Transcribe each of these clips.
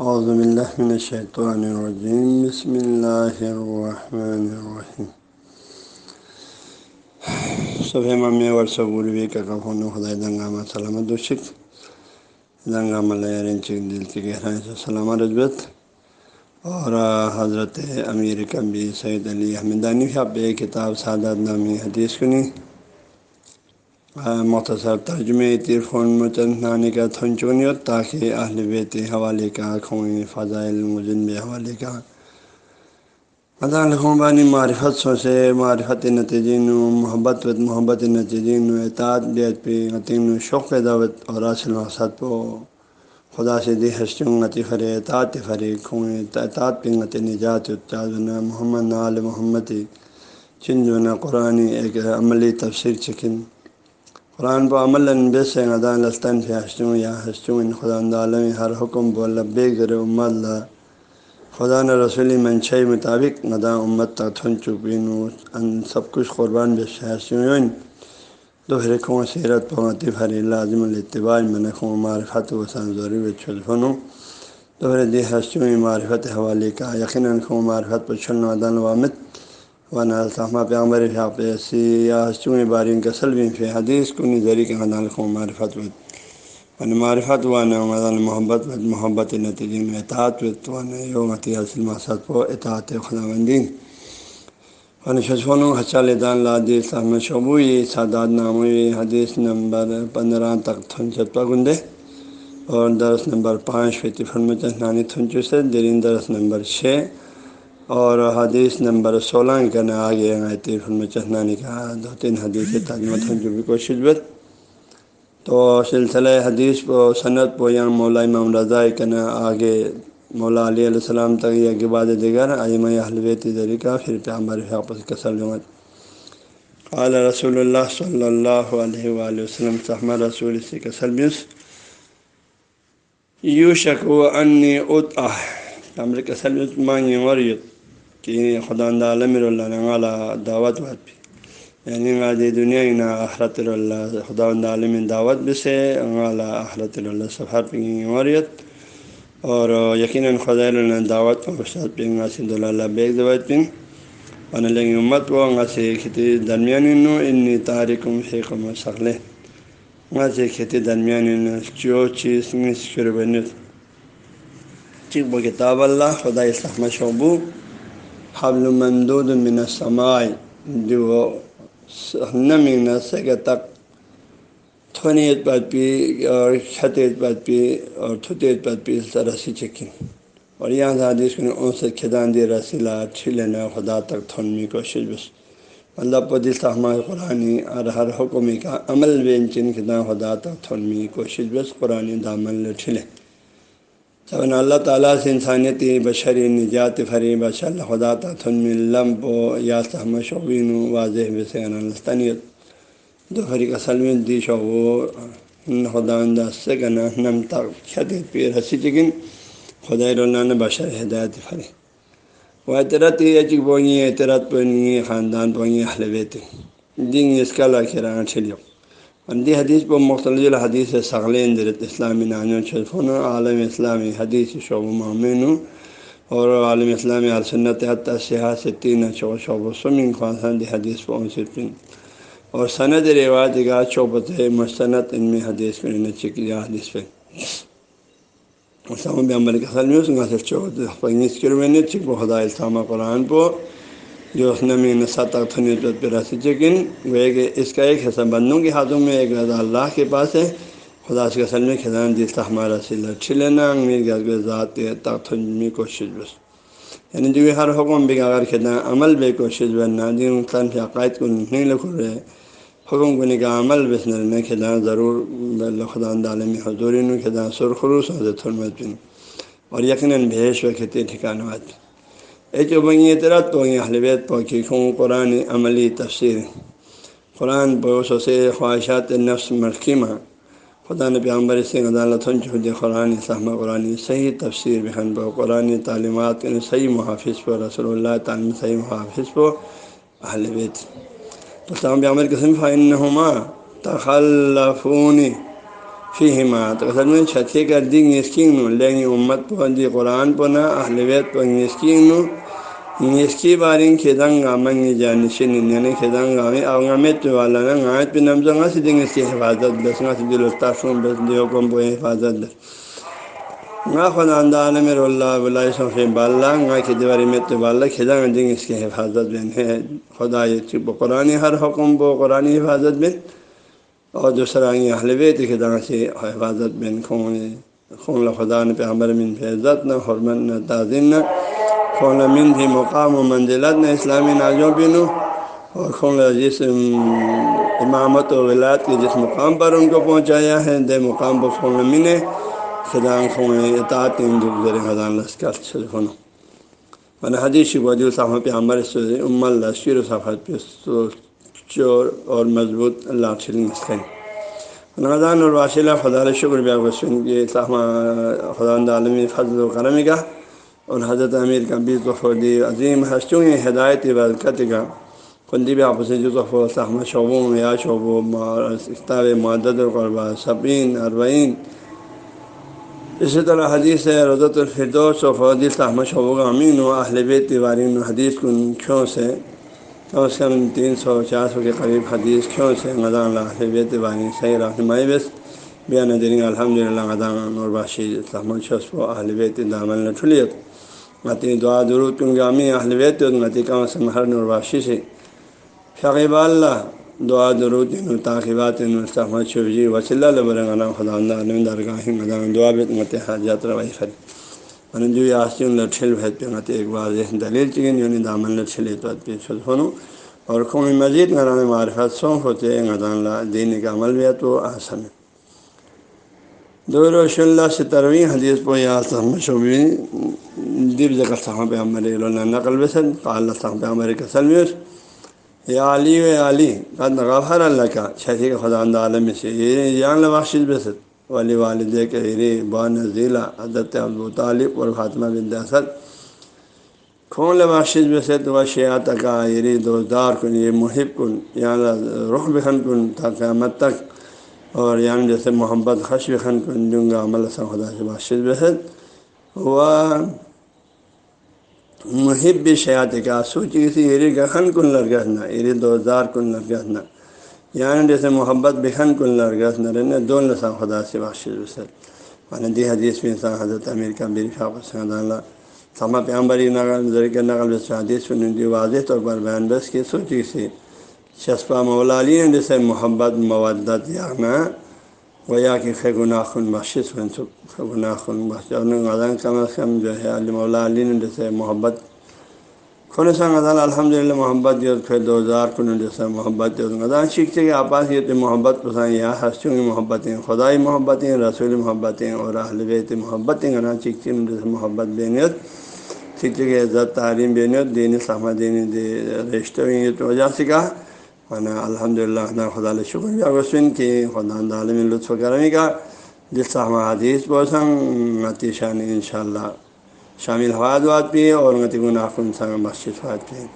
اعوذ باللہ من الشیطان الرجیم بسم اللہ الرحمن الرحیم صبح ممی ورثہ غروبی کا کفون خدا دنگامہ سلامت و دنگامہ لرن چک دل کی گہرائی سے سلامت رجبت. اور حضرت امیر کبی سید علی احمدانی اب کتاب سعادت نامی حدیث کنی. مختصر ترجمے ترفون مچنانی کا تھن چونی تاکہ اہل بیت حوالے کا خون فضائل مجن حوالے کا۔ مدان بانی معرفت سو سے معرفت نتیجین محبت و محبت نتیجین اطاعت بیت پہ عطین شوق دعوت اور اصل مقصد پو خدا سے دی حسچوں غتی فرے، اطاعت فرے خون اطاعت پہ غت نجات محمد نال محمد چن جو نا قرآن ایک عملی تفسیر چکن۔ قرآن پہ عمل بس غدان لستن سے ہنسوں یا ہنسوں ان خدا عالم ہر حکم بو لبے گر امت خدا نہ رسولی منشئی مطابق غدا امت تک تھن چپین ان سب کچھ قربان بے ہنسوں دوہرے خوں سیرت پوتی ہری لازم الاتباع من خوں معرفت و ضروری و دوہرے دی ہنسوں معرفت حوالے کا یقیناً خوں معرفت پر چھلن ودان وامت۔ و نالتحمہ پیامبر حافظ یا ہنسوں بارین کسل بھی فی حدیث کو نظری کے خدان خوں معرفت و معرفت و نمدان محبت و محبت نتیجے میں اطاعت و یومتی حاصل مقصد و اطاعت خدا بندین فن شسفن حسل دان لادیث احمد شعبوئی سادات ناموی حدیث نمبر پندرہ تک تھنچت پگندے اور درس نمبر پانچ فی فرمچانی تھنچو سے درین درس نمبر چھ. اور حدیث نمبر سولہ کا آگے آئے فرمچانی کا دو تین حدیث تجمہ تھنچو بھی کوشش بت تو سلسلہ حدیث پو صنعت پو یا مولا امام رضا کنا آگے مولا علیہ علیہ السلام تک یہ کے بعد دیگر علم حلویت ذریقہ پھر پیامبر حافظ کسل جمت قال رسول اللہ صلی اللہ علیہ وآلہ وسلم، صحمہ رسول سے کسل بس یو شک و ان ات آمر کسل بس مانگی وریت کہ خدا عالم اللہ دعوت وات بھی یعنی غادی دنیا نا احرت اللہ خدا عالم دعوت بسے اعلیٰ احرت اللہ سفر پہ وریت اور یقیناً خدا اللہ دعوت کو استاد پہ انگا سے دلالہ بیگ دعوت پن پن لیں امت کو انگا سے کھیتی درمیانی نو انی تاریخم حکم شکل انگا سے کھیتی درمیانی نو جو چیز شروع چک بو کتاب اللہ خدا اسلام شعبو حبل مندود من سمائے جو نمین سے تک تھونی اعتباد پی اور چھت اعتباد پی، اور تھت اعتباد پی اس طرح سے چکن۔ اور یہاں سے حدیث کو ان سے کھدان دی رسیلا چھلنا خدا تک تھونمی کوشش بس۔ اللہ پدی صحمہ قرآن اور ہر حکم کا عمل بین چن خدا خدا تک تھونمی کوشش بس قرآن دامن چھلے سبن اللہ تعالیٰ سے انسانیتی بشری نجات فری بش اللہ خدا تک لمب و یا سہم شعبین واضح بس انستانیت دوہری کا سلم دی شو وہ خدا سے گنا نم تک خط پی چکن خدا رولان بشر ہدایت پھرے وہ اعترت ہی اچک بوئیں اعترت پوئیں خاندان پوئیں اہل بیت۔ دین اس کا لاکھ لاکھرا چھلیو اندی حدیث پر مختلف الحدیث سغلین درت اسلامی نانو شرفن عالم اسلامی حدیث شعب معمین اور عالم اسلامی السنت حتیٰ سیاح سے تین شعب شعب سمن خواصان دی حدیث پہ اور سند روایت کا چوبت مستند ان میں حدیث میں نے چکی حدیث پہ اسلام عمل کے حل میں اس کا صرف چوبت پنیس کلو میں نے چک خدا السلامہ قرآن پو جو اس نے میں نسا تک نسبت پہ رسی چکن وہ کہ اس کا ایک حصہ بندوں کے ہاتھوں میں ایک رضا اللہ کے پاس ہے۔ خدا کے اصل میں خزان جس کا ہمارا سلا چھلنا میرے ذات تک میں کوشش بس۔ یعنی جو ہر حکم بھی اگر کھدا عمل بے کوشش بننا جن انسان کے عقائد کو نہیں لکھ رہے، حکم کو نکاح عمل بسن میں کھدا ضرور خدا عالم حضوری نے سرخروس حضرت حرمت بن اور یقیناً بھیش و کھیتی ٹھکانا بات اے جو بنی اعتراض پو حلبیت پو کی خوں قرآن عملی تفسیر قرآن پوس سے خواہشات نفس مرکیمہ خدا نے پیامبر سے عدالت چود قرآن صحمہ قرآن صحیح تفسیر بہن پو قرآن تعلیمات صحیح محافظ پو رسول اللہ تعلیم صحیح محافظ پو اہل بیت تو تمام عمر قسم فائن نما تخلفونی فی حمایت اصل میں چھتی کر دی نسکینگ نو لیں امت پہ دی قرآن پہ نہ اہلویت پہ نسکینگ نو نسکی بارین کھیدنگ منگی جانشین یعنی کھیدنگ گامی اوغامت والا نا غایت پہ نمزنگا سے دیں اس کی حفاظت بس گا سے دل تاشوں بس دیو کم پہ حفاظت بس گا خدا اندان میں اللہ بلائی صفی بالا گا کی دیواری میں تو بالا کھیدنگ دیں اس کی حفاظت بن ہے خدا یہ چپ قرآن ہر حکم بو قرآن حفاظت بن اور دوسرا یہ حلویت خدا سے حفاظت بن خون خون خدا نے پہ عمر من پہ عزت نہ حرمن نہ تعظیم نہ خون من بھی مقام و منزلت نہ اسلامی ناجوں بنو اور خون جس امامت و ولاد کے جس مقام پر ان کو پہنچایا ہے، دے مقام پر خون من خدا خون اطاعت گزر خدان لشکر خون من حدیث وجو صاحب پہ عمر ام اللہ و صفحت پہ چور اور مضبوط اللہ چھلیں رمضان الواشلہ خدا شکر بیا وسلم کے خدا عالمی فضل و کرم کا اور حضرت امیر کا بیس وفودی عظیم ہستوں ہدایت برکت کا خندی بھی آپس جزف و صحمہ شعبوں یا شعبوں کتاب معدد القربہ صبین اربعین۔ اسی طرح حدیث رضت الفردوس و فودی صحمہ شعبوں کا امین و اہل بیت تیوارین حدیث کن کھیوں سے کم از کم تین سو چار سو کے قریب حدیث کیوں سے غذا اللہ بیت بانی صحیح رہنمائی بس بیا ندرین الحمد للہ غذا نور باشی تحمد شسف و اہل بیت دامل نٹھلیت غتی دعا درود کن گامی اہل بیت غتی کم از کم ہر نور باشی سے۔ شقیب اللہ، دعا درود ان تاخیبات تحمد شفجی وصلی اللہ برغنا خدا عالم درگاہ دعا بیت مت حاجات روائی خری من جو آستی لٹھل بھیت پہ مت ایک بار دلیل چکن یونی دامن لٹھلے تو پہ سنوں اور قومی مزید نران معرفت سونف ہوتے ہیں غذا اللہ دین کا عمل بھی تو آسن دور وش اللہ سے تروی حدیث پو یا شعبی دب ذکر صاحب عمر نقل وسن اللہ صاحب عمر کسل ویس یا علی و علی، قد غفر اللہ کا شہری کا خدا عالم سے، یہ جان لباشد بسد ولی والد کے ہری بان ضلع حضرت ابو طالب اور فاطمہ بن اسد کھون لباشد میں سے تو شیات کا یری دوزدار کن، یہ محب کن، یا رخ بخن کن تا قیامت تک۔ اور یعنی جیسے محبت خش بخن کن دوں گا عمل سن خدا سے باشد بحد و محب شیات کا سوچ کسی یری گخن کن لرگہنا یری دوزدار کن لرگہنا یعنی جیسے محبت بکھن کن لرگس نرن دو نسا خدا سے بخش وسل مانا دی حدیث میں انسان حضرت امیر کا بیر شاپ اللہ سما پیامبری نقل ذریعہ نقل بس حدیث میں واضح طور پر بیان بس کی سوچی سے شسپا مولا علی نے جیسے محبت، مودت یا نا گویا کہ خے گناہ خن بخش گناہ خن بخش اور کم از کم جو ہے علی مولا علی نے جیسے محبت کھونے سا غزال الحمد للہ محبت جو پھر دو ہزار کن جیسا محبت جو غزال سیکھتے کہ آپاس یہ تو محبت پسند یا ہستیوں کی محبتیں خدائی محبتیں رسول محبتیں اور اہل بیت محبتیں غنا سیکھتی جیسے محبت بینیت سیکھتے کہ عزت، تعلیم بینیت، دین سہمہ دین دے رشتوں یہ تو وجہ سے کہا ورنہ الحمد للہ ہاں، خدا شکر۔ وسن کی خدا عالم لطف کرمی کا، جس سہمہ حدیث بوسنگ عتیشان ان شاء اللہ شامل حواد واد پہ اور غتی ناخن سنگ مسجد فواد پہ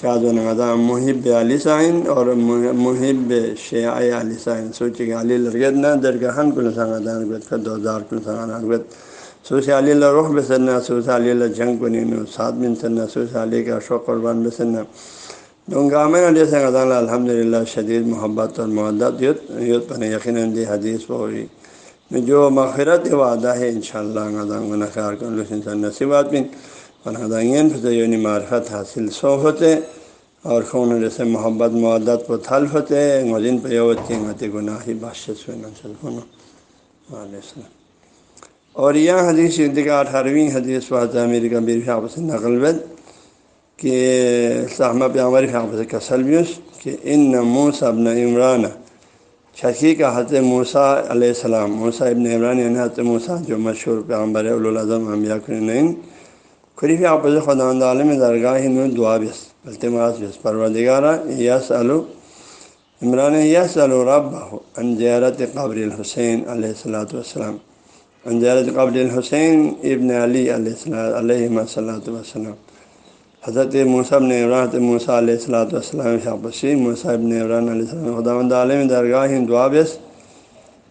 شاد و نغذا محب علی سائن اور محب شیع علی سائن۔ سوچے کہ علی لرگت نہ درگاہن کن سنگ دان دو ہزار کن سنگ نگت سوچ علی اللہ رخ بسنا سوچ علی اللہ جنگ کو نینو سات بن سننا سوچ علی کا شوق قربان بسنا دونگامن علیہ سنگ الحمد للہ شدید محبت اور محدت، یوت یوت پن یقیناً دی حدیث پوری جو مغفرت وعدہ ہے ان شاء اللہ کار کن نصیبات بن غدائین یونی معرفت حاصل سو ہوتے، اور خون جیسے محبت معدت کو تھل ہوتے غزین پہ یوت کی گناہی بادشاہ علیہ السلام۔ اور یہ حدیث کا اٹھارہویں حدیث واضح امیر کبیر آپس نقل بد کہ صحمہ پہ عمر آپس کا کہ ان نمو سب نہ عمران شکی کا حضرت موسیٰ علیہ السلام، موسیٰ ابن عمران یعنی حضرت موسیٰ جو مشہور پیغمبر الاظم امبیا کرین قریب آپز خدا عالم درگاہ نور دعا بس التماس بس پروردگارہ یس الو عمران یس الرب انجیرت قبر الحسین علیہ السلاۃ والسلام۔ انجیرت قبر الحسین ابن علی علیہ السلام علیہ صلاۃ وسلم حضرت مصعب نے عمران، حضرت موسیٰ علیہ السلاۃ والسلام شاپسی مصعب نے عمران علیہ السلام، خدا عالم درگاہ دعا بس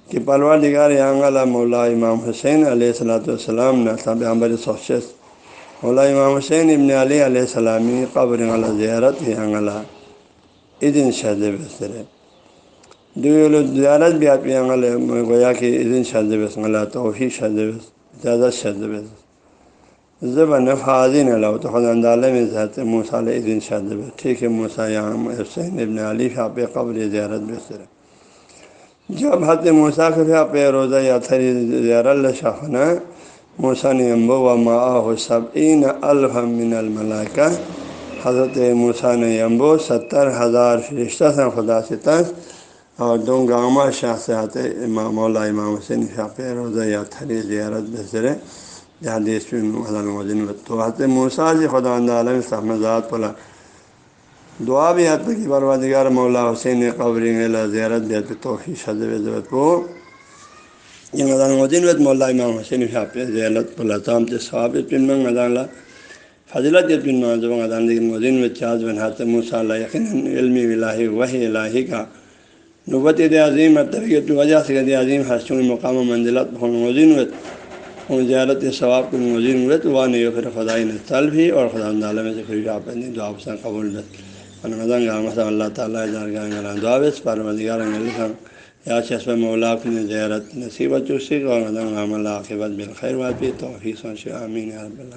کہ پلوا دگار یانگلا مولا امام حسین علیہ السلاۃ والسلام نے عمبر سوشس مولا امام حسین ابن علیہ علیہ السلامی قبر زیارت یانگلا ادن شہد بستر زیارت بھی آپ یانگل گویا کہ ادن شہد بس غلہ توحی شہد بس زیادہ شہد بس زبان فاضین اللہ تو خدا اندالہ میں زیادہ موسال ادن ٹھیک ہے موسا یام حسین ابن علی آپ قبر زیارت بستر جب حت موسا کے پہ روزہ یا تھری زیارت شاخنا موسن امبو و ما سب عین الحمن الملکہ حضرت موسان امبو ستر ہزار فرشتہ سے خدا سے اور دو گامہ شاہ سے آتے امام مولا امام حسین شاہ روزہ یا تھری زیارت بسر جہاں دیش تو حضرت موسا جی خدا عالم صحمد پلا دعا بھی حد کی۔ بربادگار مولا حسین قبر زیارت بھی حد توحی شدت کو۔ یہ مدان مدین وت مولا امام حسین شاپ زیارت پلام سے ثواب پن منگ مدان فضلت پن منظم مدان لیکن مدین و چاز بن حت مصالح یقین علمی الہی وحی الہی کا نوبت عظیم اور طبیعت وجہ سے عظیم حسن مقام و منزلت مدین وت زیارت ثواب کو مدین وت وہ نہیں پھر خدائی نے طلب بھی اور خدا تعالیٰ میں سے پھر آپ دعا پسند قبول رمضان بت اللہ تعالیٰ دعا پرمدگار یا چشم مولا نے زیارت نصیبت چوسی اور عمل عاقبت بالخیر واپی توفیق امین رب اللہ